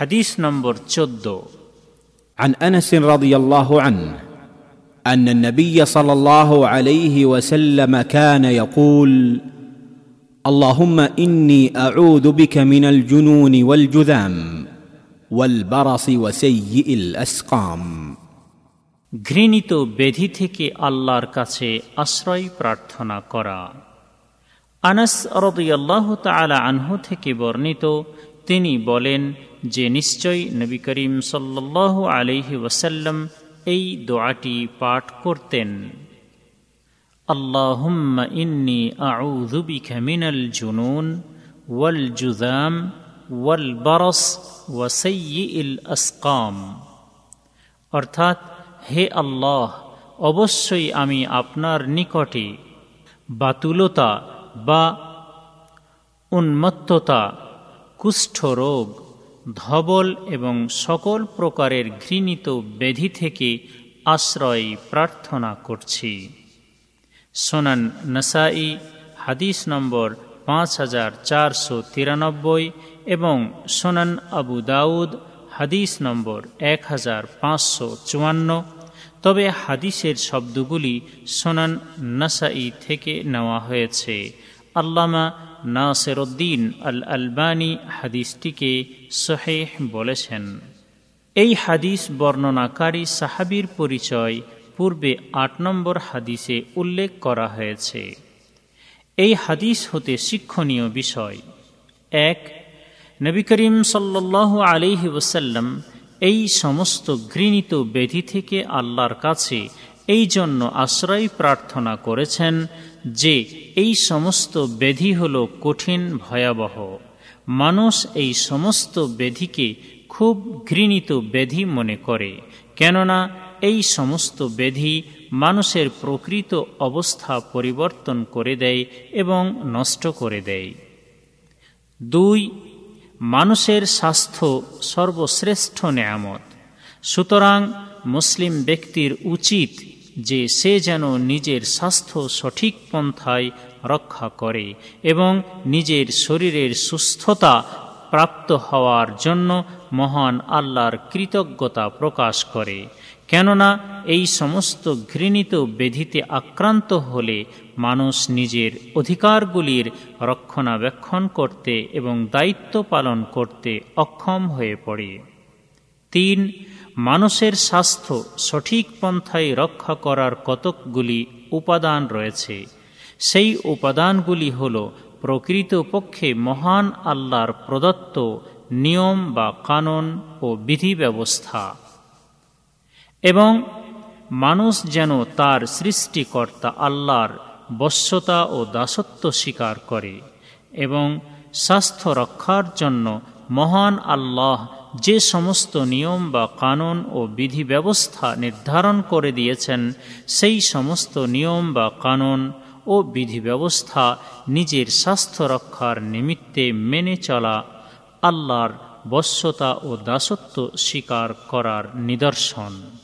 হাদিস নম্বর চোদ্দ عن انس رضي الله عنه ان النبي صلى الله عليه وسلم كان يقول اللهم اني اعوذ بك من الجنون والجذام والبرص وسيء الاسقام ঘৃণিত বেধি থেকে আল্লাহর কাছে আশ্রয় প্রার্থনা করা আনাস রদিয়াল্লাহ তালা আনহু থেকে বর্ণিত তিনি বলেন যে নিশ্চয় নবী করিম সাল্লাহ আলহি ওসাল্লাম এই দোয়াটি পাঠ করতেন। ইন্নি আউযু বিকা মিনাল জুনুন ওয়াল জুযাম ওয়াল বারস ওয়া অর্থাৎ, হে আল্লাহ, অবশ্যই আমি আপনার নিকটে বাতুলতা বা উন্মত্ততা, কুষ্ঠরোগ ধবল এবং সকল প্রকারের ঘৃণিত ব্যাধি থেকে আশ্রয় প্রার্থনা করছি। সোনান নসাই, হাদিস নম্বর পাঁচ হাজার চারশো তিরানব্বই এবং সোনান আবু দাউদ, হাদিস নম্বর এক হাজার পাঁচশো চুয়ান্ন। তবে হাদিসের শব্দগুলি সোনান নাসাই থেকে নেওয়া হয়েছে। আল্লামা নাসেরুদ্দিন আল আলবানি হাদিসটিকে সোহেহ বলেছেন। এই হাদিস বর্ণনাকারী সাহাবির পরিচয় পূর্বে আট নম্বর হাদিসে উল্লেখ করা হয়েছে। এই হাদিস হতে শিক্ষণীয় বিষয়। এক, নবী করিম সাল্লাহ আলিহি ওসাল্লাম এই সমস্ত ঘৃণিত ব্যাধি থেকে আল্লাহর কাছে এই জন্য আশ্রয় প্রার্থনা করেছেন যে এই সমস্ত ব্যাধি হল কঠিন ভয়াবহ। মানুষ এই সমস্ত ব্যাধিকে খুব ঘৃণিত ব্যাধি মনে করে, কেননা এই সমস্ত ব্যাধি মানুষের প্রকৃত অবস্থা পরিবর্তন করে দেয় এবং নষ্ট করে দেয়। দুই, মানুষের স্বাস্থ্য সর্বশ্রেষ্ঠ নেয়ামত। সুতরাং মুসলিম ব্যক্তির উচিত যে সে যেন নিজের স্বাস্থ্য সঠিক পন্থায় রক্ষা করে এবং নিজের শরীরের সুস্থতা প্রাপ্ত হওয়ার জন্য মহান আল্লাহর কৃতজ্ঞতা প্রকাশ করে। কেননা এই সমস্ত ঘৃণিত ব্যাধিতে আক্রান্ত হলে মানুষ নিজের অধিকারগুলির রক্ষণাবেক্ষণ করতে এবং দায়িত্ব পালন করতে অক্ষম হয়ে পড়ে। তিন মানুষের স্বাস্থ্য সঠিক পন্থায় রক্ষা করার কতকগুলি উপাদান রয়েছে, সেই উপাদানগুলি হল প্রকৃতপক্ষে মহান আল্লাহর প্রদত্ত নিয়ম বা কানন ও বিধি ব্যবস্থা এবং মানুষ যেন তার সৃষ্টিকর্তা আল্লাহর বশ্যতা ও দাসত্ব স্বীকার করে এবং স্বাস্থ্য রক্ষার জন্য মহান আল্লাহ যে সমস্ত নিয়ম বা কানুন ও বিধি ব্যবস্থা নির্ধারণ করে দিয়েছেন, সেই সমস্ত নিয়ম বা কানুন ও বিধি ব্যবস্থা নিজের স্বাস্থ্য রক্ষার নিমিত্তে মেনে চলা আল্লাহর বশ্যতা ও দাসত্ব স্বীকার করার নিদর্শন।